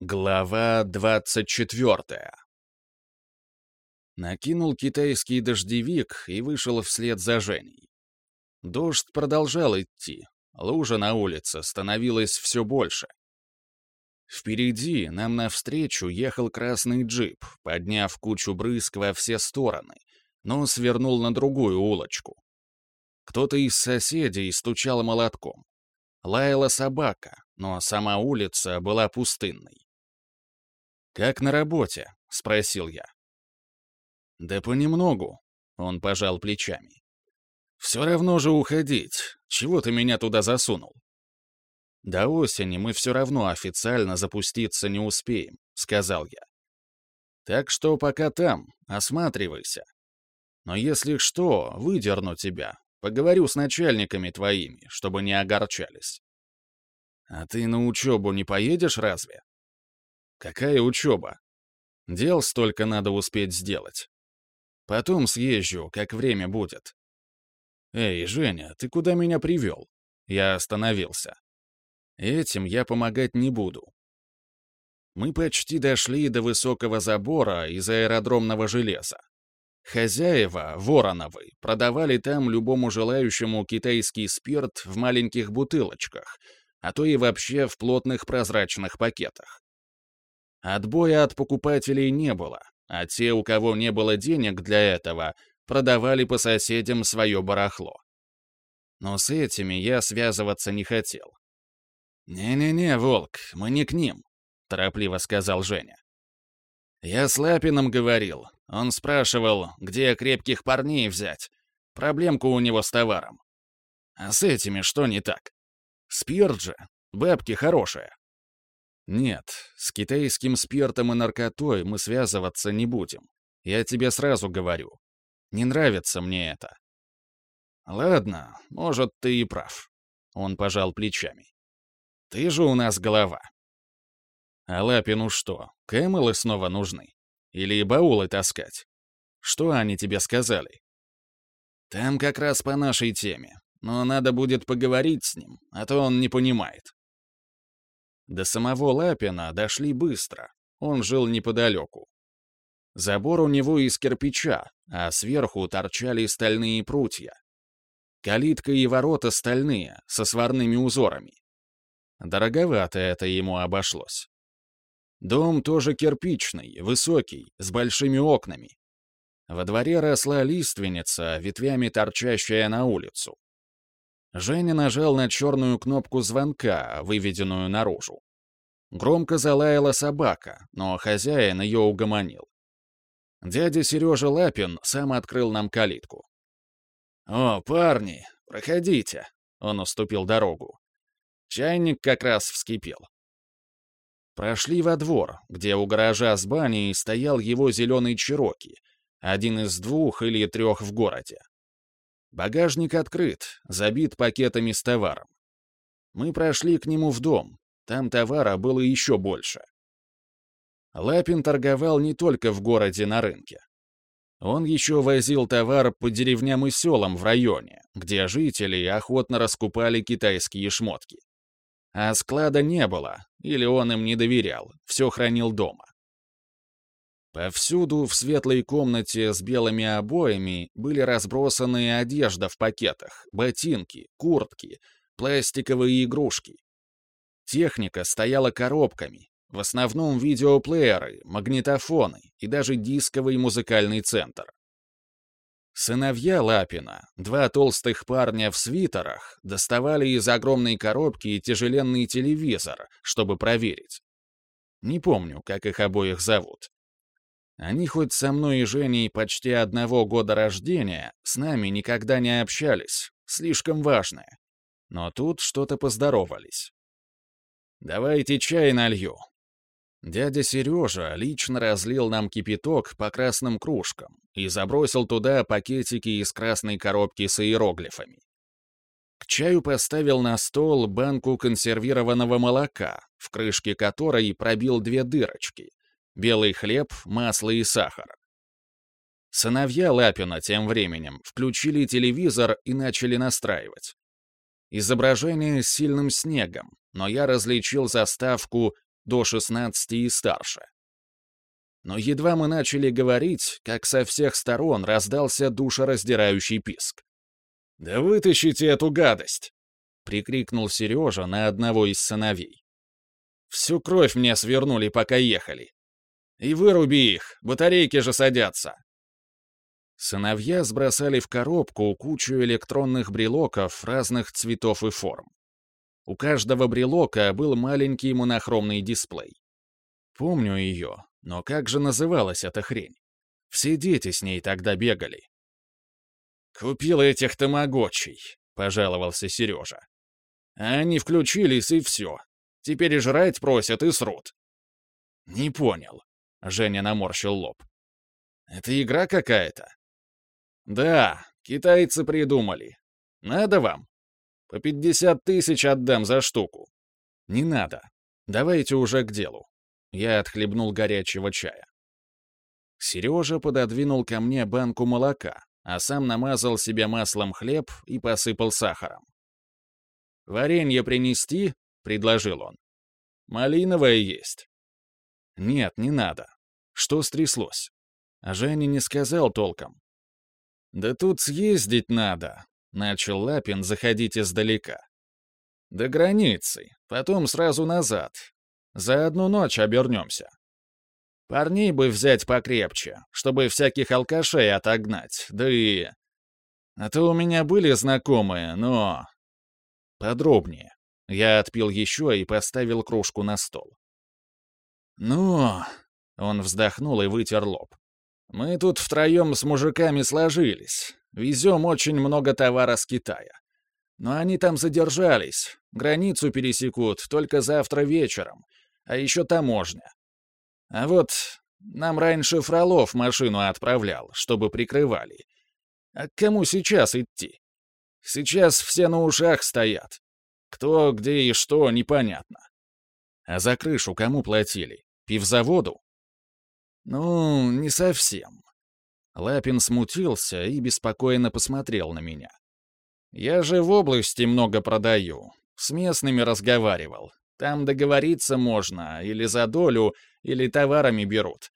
Глава 24 Накинул китайский дождевик и вышел вслед за Женей. Дождь продолжал идти, лужа на улице становилась все больше. Впереди нам навстречу ехал красный джип, подняв кучу брызг во все стороны, но свернул на другую улочку. Кто-то из соседей стучал молотком. Лаяла собака, но сама улица была пустынной. «Как на работе?» — спросил я. «Да понемногу», — он пожал плечами. «Все равно же уходить. Чего ты меня туда засунул?» «До осени мы все равно официально запуститься не успеем», — сказал я. «Так что пока там, осматривайся. Но если что, выдерну тебя, поговорю с начальниками твоими, чтобы не огорчались». «А ты на учебу не поедешь разве?» Какая учеба? Дел столько надо успеть сделать. Потом съезжу, как время будет. Эй, Женя, ты куда меня привел? Я остановился. Этим я помогать не буду. Мы почти дошли до высокого забора из аэродромного железа. Хозяева, Вороновы, продавали там любому желающему китайский спирт в маленьких бутылочках, а то и вообще в плотных прозрачных пакетах. Отбоя от покупателей не было, а те, у кого не было денег для этого, продавали по соседям свое барахло. Но с этими я связываться не хотел. «Не-не-не, Волк, мы не к ним», — торопливо сказал Женя. «Я с Лапином говорил. Он спрашивал, где крепких парней взять. Проблемку у него с товаром. А с этими что не так? Спирт же, бабки хорошие. «Нет, с китайским спиртом и наркотой мы связываться не будем. Я тебе сразу говорю. Не нравится мне это». «Ладно, может, ты и прав». Он пожал плечами. «Ты же у нас голова». «А Лапину что, кэмелы снова нужны? Или баулы таскать? Что они тебе сказали?» «Там как раз по нашей теме, но надо будет поговорить с ним, а то он не понимает». До самого Лапина дошли быстро. Он жил неподалеку. Забор у него из кирпича, а сверху торчали стальные прутья. Калитка и ворота стальные, со сварными узорами. Дороговато это ему обошлось. Дом тоже кирпичный, высокий, с большими окнами. Во дворе росла лиственница, ветвями торчащая на улицу. Женя нажал на черную кнопку звонка, выведенную наружу. Громко залаяла собака, но хозяин ее угомонил. Дядя Сережа Лапин сам открыл нам калитку. «О, парни, проходите!» — он уступил дорогу. Чайник как раз вскипел. Прошли во двор, где у гаража с баней стоял его зеленый Чироки, один из двух или трех в городе. Багажник открыт, забит пакетами с товаром. Мы прошли к нему в дом. Там товара было еще больше. Лапин торговал не только в городе на рынке. Он еще возил товар по деревням и селам в районе, где жители охотно раскупали китайские шмотки. А склада не было, или он им не доверял, все хранил дома. Повсюду в светлой комнате с белыми обоями были разбросаны одежда в пакетах, ботинки, куртки, пластиковые игрушки. Техника стояла коробками, в основном видеоплееры, магнитофоны и даже дисковый музыкальный центр. Сыновья Лапина, два толстых парня в свитерах, доставали из огромной коробки тяжеленный телевизор, чтобы проверить. Не помню, как их обоих зовут. Они хоть со мной и Женей почти одного года рождения, с нами никогда не общались, слишком важное. Но тут что-то поздоровались. «Давайте чай налью». Дядя Сережа лично разлил нам кипяток по красным кружкам и забросил туда пакетики из красной коробки с иероглифами. К чаю поставил на стол банку консервированного молока, в крышке которой пробил две дырочки — белый хлеб, масло и сахар. Сыновья Лапина тем временем включили телевизор и начали настраивать. Изображение с сильным снегом, но я различил заставку до 16 и старше. Но едва мы начали говорить, как со всех сторон раздался душераздирающий писк. «Да вытащите эту гадость!» — прикрикнул Сережа на одного из сыновей. «Всю кровь мне свернули, пока ехали. И выруби их, батарейки же садятся!» Сыновья сбросали в коробку кучу электронных брелоков разных цветов и форм. У каждого брелока был маленький монохромный дисплей. Помню ее, но как же называлась эта хрень? Все дети с ней тогда бегали. «Купил этих тамагочей», — пожаловался Сережа. Они включились, и все. Теперь и жрать просят, и срут. «Не понял», — Женя наморщил лоб. «Это игра какая-то?» «Да, китайцы придумали. Надо вам? По пятьдесят тысяч отдам за штуку». «Не надо. Давайте уже к делу». Я отхлебнул горячего чая. Сережа пододвинул ко мне банку молока, а сам намазал себе маслом хлеб и посыпал сахаром. «Варенье принести?» — предложил он. «Малиновое есть». «Нет, не надо. Что стряслось?» А Женя не сказал толком. «Да тут съездить надо», — начал Лапин заходить издалека. «До границы, потом сразу назад, за одну ночь обернемся. Парней бы взять покрепче, чтобы всяких алкашей отогнать, да и... А то у меня были знакомые, но... Подробнее. Я отпил еще и поставил кружку на стол. «Ну...» — он вздохнул и вытер лоб. «Мы тут втроем с мужиками сложились. Везем очень много товара с Китая. Но они там задержались. Границу пересекут только завтра вечером а еще таможня. А вот нам раньше Фролов машину отправлял, чтобы прикрывали. А к кому сейчас идти? Сейчас все на ушах стоят. Кто, где и что, непонятно. А за крышу кому платили? Пивзаводу? Ну, не совсем. Лапин смутился и беспокойно посмотрел на меня. Я же в области много продаю. С местными разговаривал. Там договориться можно, или за долю, или товарами берут.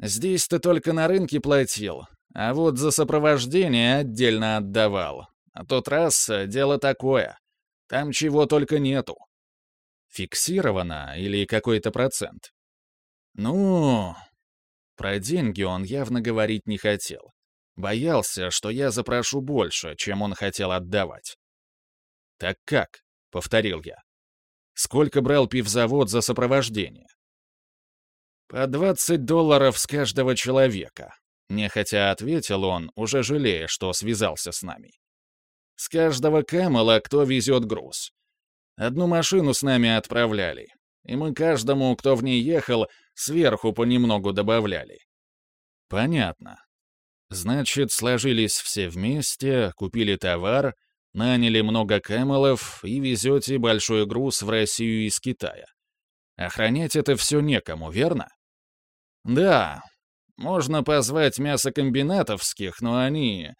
Здесь ты только на рынке платил, а вот за сопровождение отдельно отдавал. А тот раз дело такое. Там чего только нету. Фиксировано или какой-то процент? Ну, про деньги он явно говорить не хотел. Боялся, что я запрошу больше, чем он хотел отдавать. «Так как?» — повторил я. Сколько брал пивзавод за сопровождение? По 20 долларов с каждого человека. Нехотя ответил он, уже жалея, что связался с нами. С каждого камела кто везет груз. Одну машину с нами отправляли, и мы каждому, кто в ней ехал, сверху понемногу добавляли. Понятно. Значит, сложились все вместе, купили товар — Наняли много кэмелов и везете большой груз в Россию из Китая. Охранять это все некому, верно? Да, можно позвать мясокомбинатовских, но они,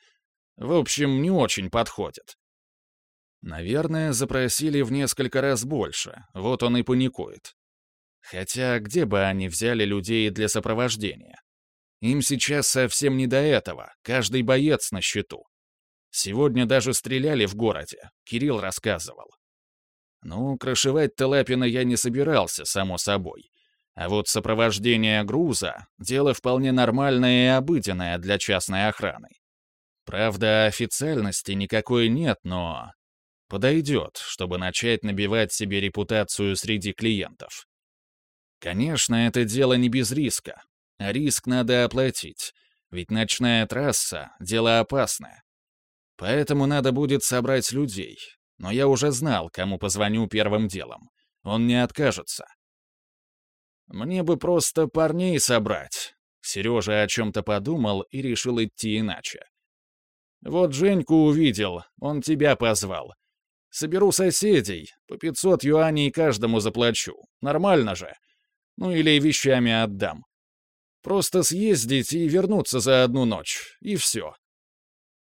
в общем, не очень подходят. Наверное, запросили в несколько раз больше, вот он и паникует. Хотя где бы они взяли людей для сопровождения? Им сейчас совсем не до этого, каждый боец на счету. Сегодня даже стреляли в городе, Кирилл рассказывал. Ну, крышевать-то Лапина я не собирался, само собой. А вот сопровождение груза — дело вполне нормальное и обыденное для частной охраны. Правда, официальности никакой нет, но... Подойдет, чтобы начать набивать себе репутацию среди клиентов. Конечно, это дело не без риска. А риск надо оплатить, ведь ночная трасса — дело опасное. Поэтому надо будет собрать людей. Но я уже знал, кому позвоню первым делом. Он не откажется. Мне бы просто парней собрать. Сережа о чем-то подумал и решил идти иначе. Вот Женьку увидел, он тебя позвал. Соберу соседей, по 500 юаней каждому заплачу. Нормально же. Ну или вещами отдам. Просто съездить и вернуться за одну ночь, и все.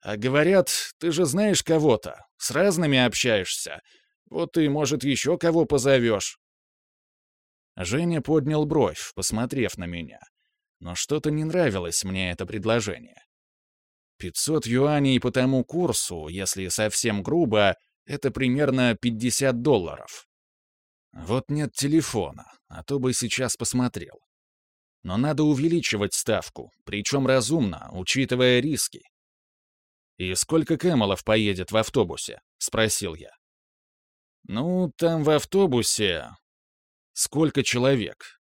А говорят, ты же знаешь кого-то, с разными общаешься. Вот ты, может, еще кого позовешь. Женя поднял бровь, посмотрев на меня. Но что-то не нравилось мне это предложение. 500 юаней по тому курсу, если совсем грубо, это примерно 50 долларов. Вот нет телефона, а то бы сейчас посмотрел. Но надо увеличивать ставку, причем разумно, учитывая риски. «И сколько Кэмелов поедет в автобусе?» — спросил я. «Ну, там в автобусе... Сколько человек?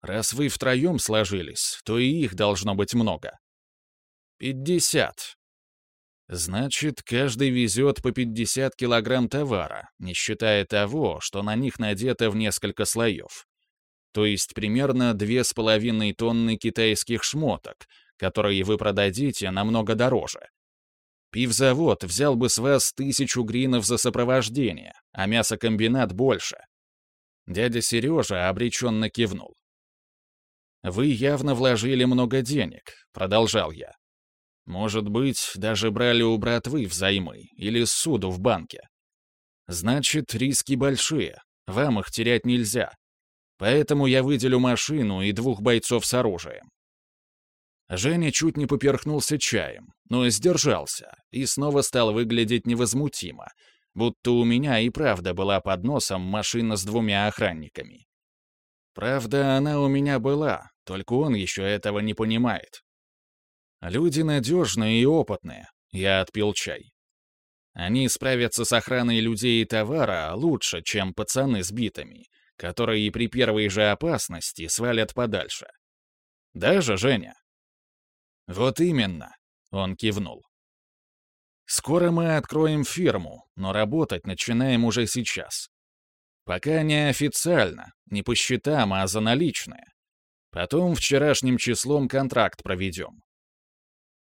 Раз вы втроем сложились, то и их должно быть много. Пятьдесят. Значит, каждый везет по 50 килограмм товара, не считая того, что на них надето в несколько слоев. То есть примерно две с половиной тонны китайских шмоток, которые вы продадите намного дороже. Пивзавод взял бы с вас тысячу гринов за сопровождение, а мясокомбинат больше. Дядя Сережа обреченно кивнул. «Вы явно вложили много денег», — продолжал я. Может быть, даже брали у братвы взаймы или суду в банке. Значит, риски большие, вам их терять нельзя. Поэтому я выделю машину и двух бойцов с оружием. Женя чуть не поперхнулся чаем, но сдержался и снова стал выглядеть невозмутимо, будто у меня и правда была под носом машина с двумя охранниками. Правда, она у меня была, только он еще этого не понимает. Люди надежные и опытные. Я отпил чай. Они справятся с охраной людей и товара лучше, чем пацаны с битами, которые при первой же опасности свалят подальше. Даже Женя? Вот именно, он кивнул. Скоро мы откроем фирму, но работать начинаем уже сейчас. Пока не официально, не по счетам, а за наличные. Потом вчерашним числом контракт проведем.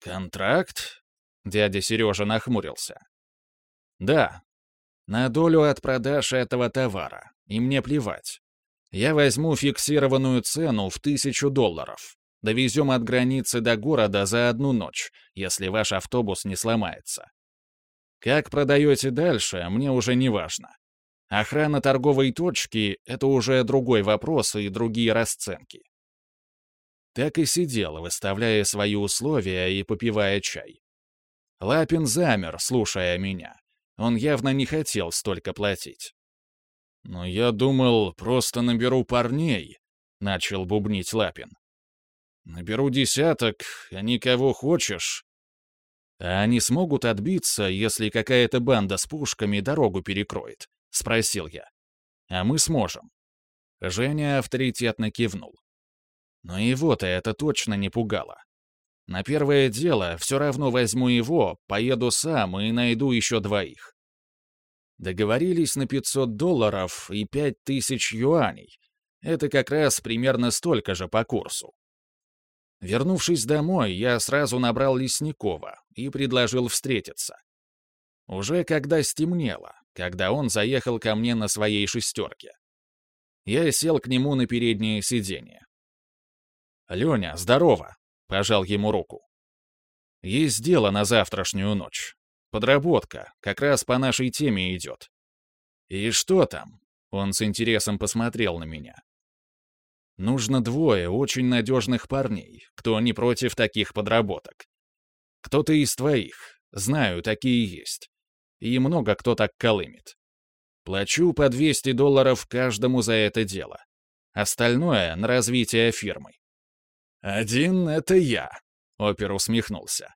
«Контракт?» — дядя Сережа нахмурился. «Да. На долю от продаж этого товара. И мне плевать. Я возьму фиксированную цену в тысячу долларов. Довезем от границы до города за одну ночь, если ваш автобус не сломается. Как продаете дальше, мне уже не важно. Охрана торговой точки — это уже другой вопрос и другие расценки так и сидел, выставляя свои условия и попивая чай. Лапин замер, слушая меня. Он явно не хотел столько платить. «Но я думал, просто наберу парней», — начал бубнить Лапин. «Наберу десяток, а никого хочешь». «А они смогут отбиться, если какая-то банда с пушками дорогу перекроет?» — спросил я. «А мы сможем». Женя авторитетно кивнул. Но его-то это точно не пугало. На первое дело все равно возьму его, поеду сам и найду еще двоих. Договорились на 500 долларов и 5000 юаней. Это как раз примерно столько же по курсу. Вернувшись домой, я сразу набрал Лесникова и предложил встретиться. Уже когда стемнело, когда он заехал ко мне на своей шестерке. Я сел к нему на переднее сиденье. «Леня, здорово!» — пожал ему руку. «Есть дело на завтрашнюю ночь. Подработка, как раз по нашей теме идет». «И что там?» — он с интересом посмотрел на меня. «Нужно двое очень надежных парней, кто не против таких подработок. Кто-то из твоих, знаю, такие есть. И много кто так колымет. Плачу по 200 долларов каждому за это дело. Остальное — на развитие фирмы. «Один — это я», — опер усмехнулся.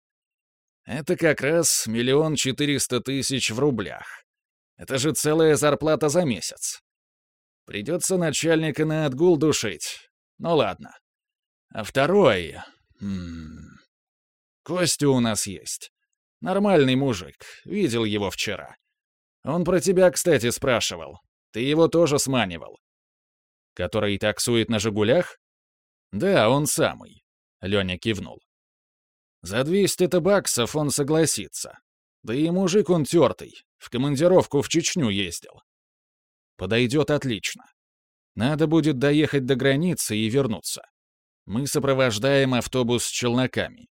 «Это как раз миллион четыреста тысяч в рублях. Это же целая зарплата за месяц. Придется начальника на отгул душить. Ну ладно. А второй... М -м, Костя у нас есть. Нормальный мужик. Видел его вчера. Он про тебя, кстати, спрашивал. Ты его тоже сманивал. Который таксует на «Жигулях»? «Да, он самый», — Леня кивнул. «За 200 баксов он согласится. Да и мужик он тертый, в командировку в Чечню ездил. Подойдет отлично. Надо будет доехать до границы и вернуться. Мы сопровождаем автобус с челноками».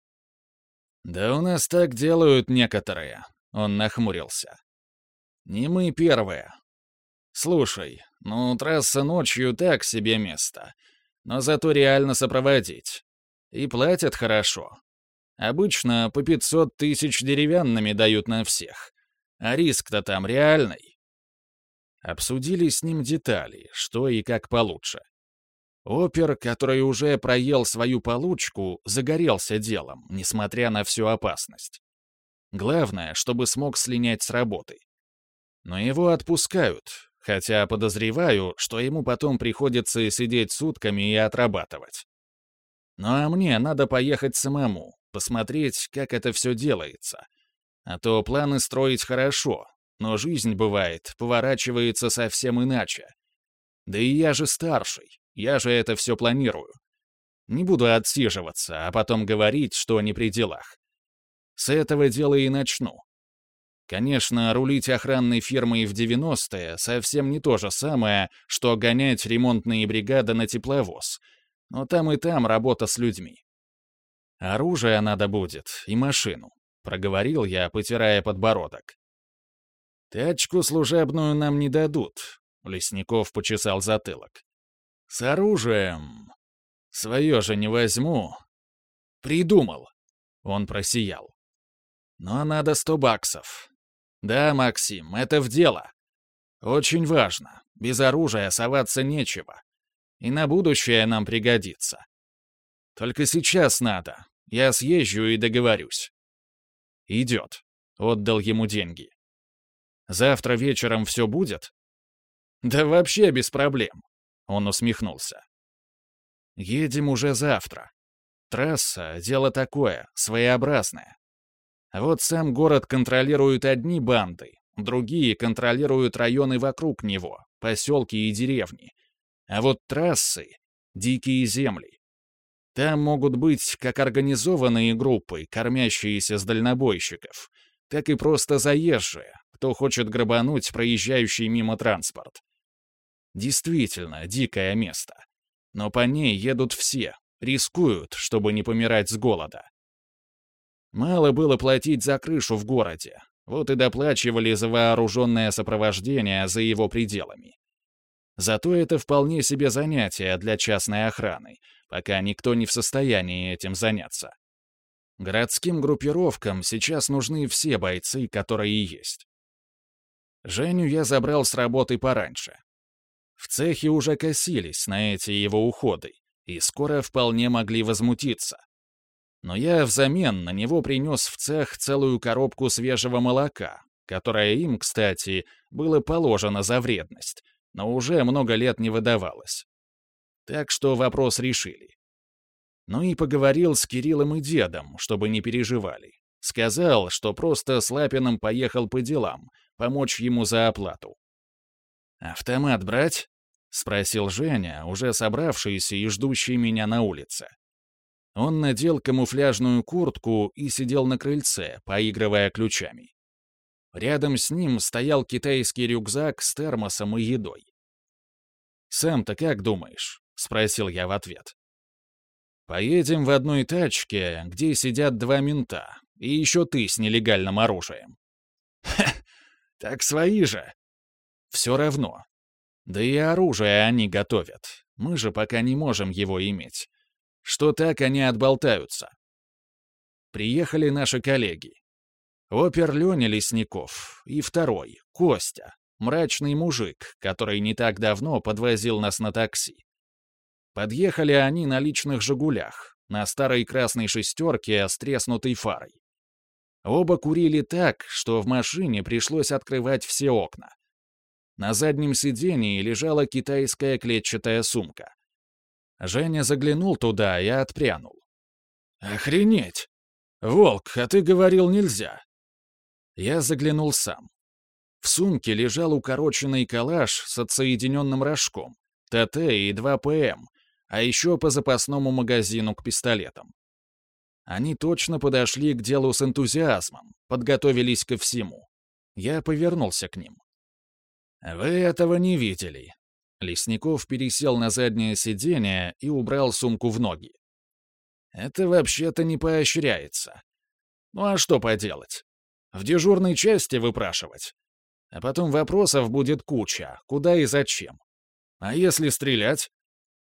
«Да у нас так делают некоторые», — он нахмурился. «Не мы первые. Слушай, Ну, трасса ночью так себе место. Но зато реально сопроводить. И платят хорошо. Обычно по 500 тысяч деревянными дают на всех. А риск-то там реальный. Обсудили с ним детали, что и как получше. Опер, который уже проел свою получку, загорелся делом, несмотря на всю опасность. Главное, чтобы смог слинять с работы. Но его отпускают, хотя подозреваю, что ему потом приходится сидеть сутками и отрабатывать. Ну а мне надо поехать самому, посмотреть, как это все делается. А то планы строить хорошо, но жизнь, бывает, поворачивается совсем иначе. Да и я же старший, я же это все планирую. Не буду отсиживаться, а потом говорить, что не при делах. С этого дела и начну. Конечно, рулить охранной фирмой в 90-е совсем не то же самое, что гонять ремонтные бригады на тепловоз — но там и там работа с людьми. Оружие надо будет и машину, проговорил я, потирая подбородок. Тачку служебную нам не дадут, Лесников почесал затылок. С оружием свое же не возьму. Придумал. Он просиял. Но надо сто баксов. Да, Максим, это в дело. Очень важно. Без оружия соваться нечего. И на будущее нам пригодится. Только сейчас надо. Я съезжу и договорюсь. Идет. Отдал ему деньги. Завтра вечером все будет? Да вообще без проблем. Он усмехнулся. Едем уже завтра. Трасса — дело такое, своеобразное. Вот сам город контролируют одни банды, другие контролируют районы вокруг него, поселки и деревни, а вот трассы — дикие земли. Там могут быть как организованные группы, кормящиеся с дальнобойщиков, так и просто заезжие, кто хочет грабануть проезжающий мимо транспорт. Действительно, дикое место. Но по ней едут все, рискуют, чтобы не помирать с голода. Мало было платить за крышу в городе, вот и доплачивали за вооруженное сопровождение за его пределами. Зато это вполне себе занятие для частной охраны, пока никто не в состоянии этим заняться. Городским группировкам сейчас нужны все бойцы, которые есть. Женю я забрал с работы пораньше. В цехе уже косились на эти его уходы, и скоро вполне могли возмутиться. Но я взамен на него принес в цех целую коробку свежего молока, которое им, кстати, было положено за вредность, но уже много лет не выдавалось. Так что вопрос решили. Ну и поговорил с Кириллом и дедом, чтобы не переживали. Сказал, что просто с Лапиным поехал по делам, помочь ему за оплату. «Автомат брать?» — спросил Женя, уже собравшийся и ждущий меня на улице. Он надел камуфляжную куртку и сидел на крыльце, поигрывая ключами. Рядом с ним стоял китайский рюкзак с термосом и едой. «Сам-то как думаешь?» — спросил я в ответ. «Поедем в одной тачке, где сидят два мента, и еще ты с нелегальным оружием». «Ха, так свои же». «Все равно. Да и оружие они готовят. Мы же пока не можем его иметь. Что так они отболтаются?» Приехали наши коллеги. Опер Леня Лесников и второй, Костя, мрачный мужик, который не так давно подвозил нас на такси. Подъехали они на личных «Жигулях», на старой красной шестерке с треснутой фарой. Оба курили так, что в машине пришлось открывать все окна. На заднем сидении лежала китайская клетчатая сумка. Женя заглянул туда и отпрянул. «Охренеть! Волк, а ты говорил нельзя!» Я заглянул сам. В сумке лежал укороченный калаш с отсоединенным рожком, ТТ и 2 ПМ, а еще по запасному магазину к пистолетам. Они точно подошли к делу с энтузиазмом, подготовились ко всему. Я повернулся к ним. «Вы этого не видели». Лесников пересел на заднее сиденье и убрал сумку в ноги. «Это вообще-то не поощряется. Ну а что поделать? В дежурной части выпрашивать. А потом вопросов будет куча, куда и зачем. А если стрелять?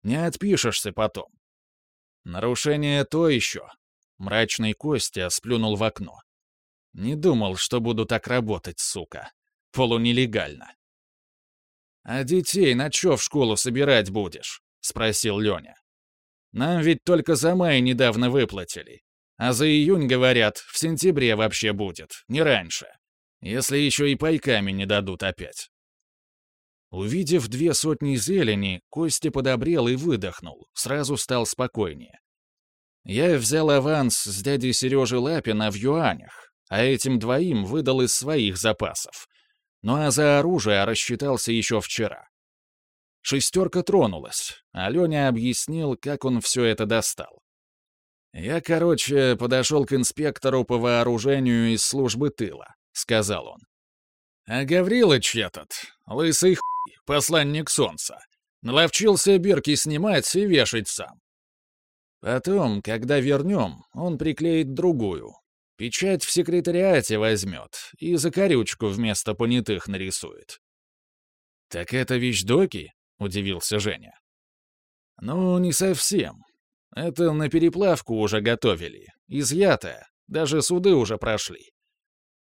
Не отпишешься потом. Нарушение то еще. Мрачный Костя сплюнул в окно. Не думал, что буду так работать, сука. Полунелегально. «А детей на чё в школу собирать будешь?» — спросил Лёня. «Нам ведь только за май недавно выплатили. А за июнь, говорят, в сентябре вообще будет, не раньше. Если еще и пайками не дадут опять». Увидев две сотни зелени, Костя подобрел и выдохнул, сразу стал спокойнее. Я взял аванс с дядей Сережи Лапина в юанях, а этим двоим выдал из своих запасов. Ну а за оружие рассчитался еще вчера. Шестерка тронулась, а Леня объяснил, как он все это достал. «Я, короче, подошел к инспектору по вооружению из службы тыла», — сказал он. «А Гаврилыч этот, лысый хуй, посланник солнца, наловчился бирки снимать и вешать сам. Потом, когда вернем, он приклеит другую. Печать в секретариате возьмет и закорючку вместо понятых нарисует. «Так это вещдоки?» — удивился Женя. «Ну, не совсем. Это на переплавку уже готовили. Изъято. Даже суды уже прошли.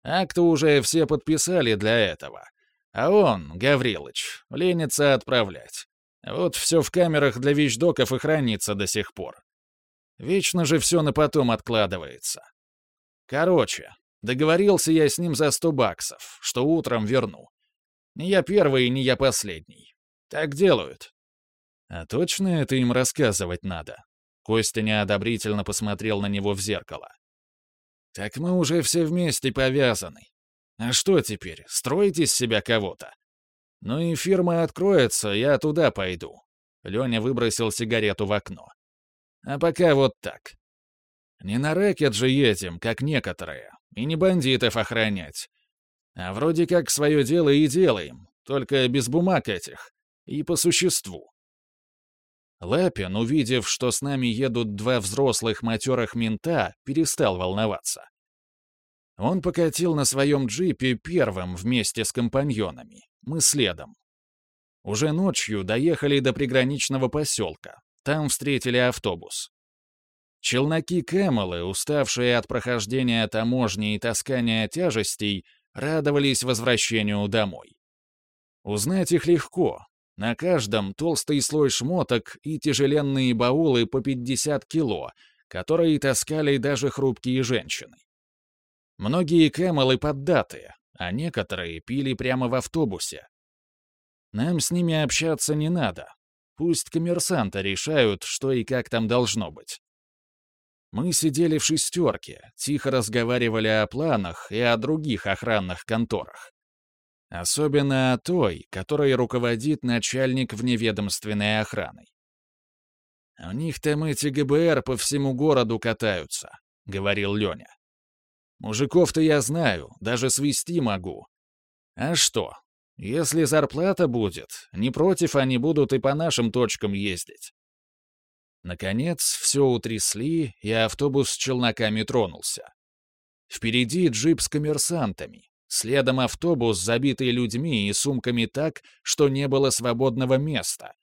Акты уже все подписали для этого. А он, Гаврилыч, ленится отправлять. Вот все в камерах для вещдоков и хранится до сих пор. Вечно же все на потом откладывается. Короче, договорился я с ним за сто баксов, что утром верну. Не я первый не я последний. Так делают. А точно это им рассказывать надо? Костя неодобрительно посмотрел на него в зеркало. Так мы уже все вместе повязаны. А что теперь, строить из себя кого-то? Ну и фирма откроется, я туда пойду. Леня выбросил сигарету в окно. А пока вот так. Не на рэкет же едем, как некоторые, и не бандитов охранять. А вроде как свое дело и делаем, только без бумаг этих, и по существу. Лапин, увидев, что с нами едут два взрослых матерых мента, перестал волноваться. Он покатил на своем джипе первым вместе с компаньонами, мы следом. Уже ночью доехали до приграничного поселка, там встретили автобус. Челноки Кэмелы, уставшие от прохождения таможни и таскания тяжестей, радовались возвращению домой. Узнать их легко, на каждом толстый слой шмоток и тяжеленные баулы по 50 кило, которые таскали даже хрупкие женщины. Многие кэмелы поддатые, а некоторые пили прямо в автобусе. Нам с ними общаться не надо. Пусть коммерсанты решают, что и как там должно быть. Мы сидели в шестерке, тихо разговаривали о планах и о других охранных конторах. Особенно о той, которой руководит начальник вневедомственной охраны. «У них там эти ГБР по всему городу катаются», — говорил Леня. «Мужиков-то я знаю, даже свести могу. А что, если зарплата будет, не против они будут и по нашим точкам ездить». Наконец, все утрясли, и автобус с челноками тронулся. Впереди джип с коммерсантами, Следом автобус, забитый людьми и сумками так, что не было свободного места,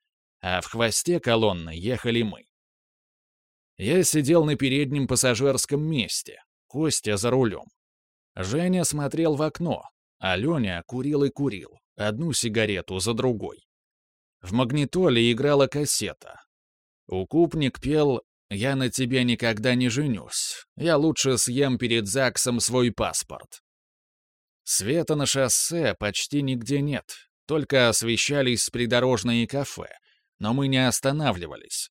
а в хвосте колонны ехали мы. Я сидел на переднем пассажирском месте, Костя за рулем. Женя смотрел в окно, а Леня курил и курил, одну сигарету за другой. В магнитоле играла кассета. Укупник пел «Я на тебе никогда не женюсь. Я лучше съем перед ЗАГСом свой паспорт». Света на шоссе почти нигде нет, только освещались придорожные кафе, но мы не останавливались.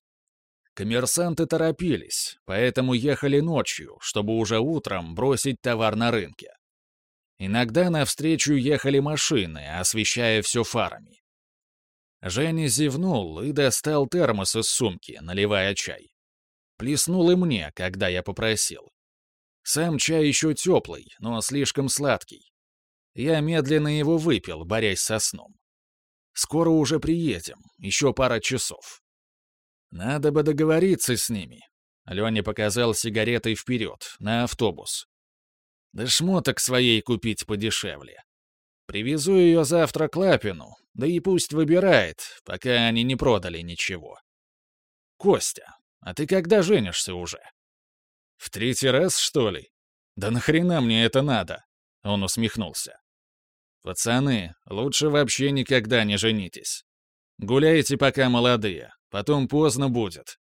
Коммерсанты торопились, поэтому ехали ночью, чтобы уже утром бросить товар на рынке. Иногда навстречу ехали машины, освещая все фарами. Женя зевнул и достал термос из сумки, наливая чай. Плеснул и мне, когда я попросил. Сам чай еще теплый, но слишком сладкий. Я медленно его выпил, борясь со сном. Скоро уже приедем, еще пара часов. Надо бы договориться с ними. Леня показал сигаретой вперед, на автобус. Да шмоток своей купить подешевле. Привезу ее завтра к Лапину, Да и пусть выбирает, пока они не продали ничего. Костя, а ты когда женишься уже? В третий раз, что ли? Да нахрена мне это надо? Он усмехнулся. Пацаны, лучше вообще никогда не женитесь. Гуляйте пока молодые, потом поздно будет.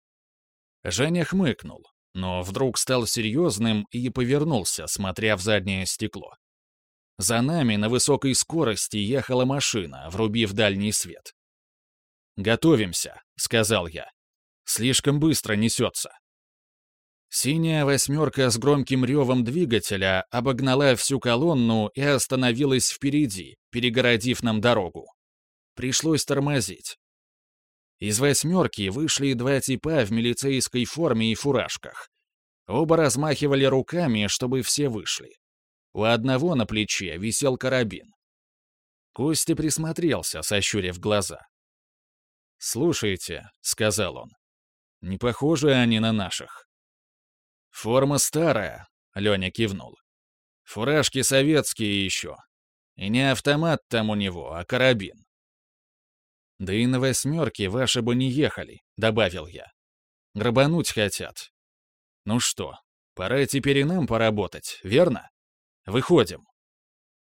Женя хмыкнул, но вдруг стал серьезным и повернулся, смотря в заднее стекло. За нами на высокой скорости ехала машина, врубив дальний свет. «Готовимся», — сказал я. «Слишком быстро несется». Синяя восьмерка с громким ревом двигателя обогнала всю колонну и остановилась впереди, перегородив нам дорогу. Пришлось тормозить. Из восьмерки вышли два типа в милицейской форме и фуражках. Оба размахивали руками, чтобы все вышли. У одного на плече висел карабин. Костя присмотрелся, сощурив глаза. «Слушайте», — сказал он, — «не похожи они на наших». «Форма старая», — Леня кивнул. «Фуражки советские еще. И не автомат там у него, а карабин». «Да и на восьмерке ваши бы не ехали», — добавил я. «Грабануть хотят». «Ну что, пора теперь и нам поработать, верно?» Выходим.